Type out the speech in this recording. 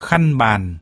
khăn bàn.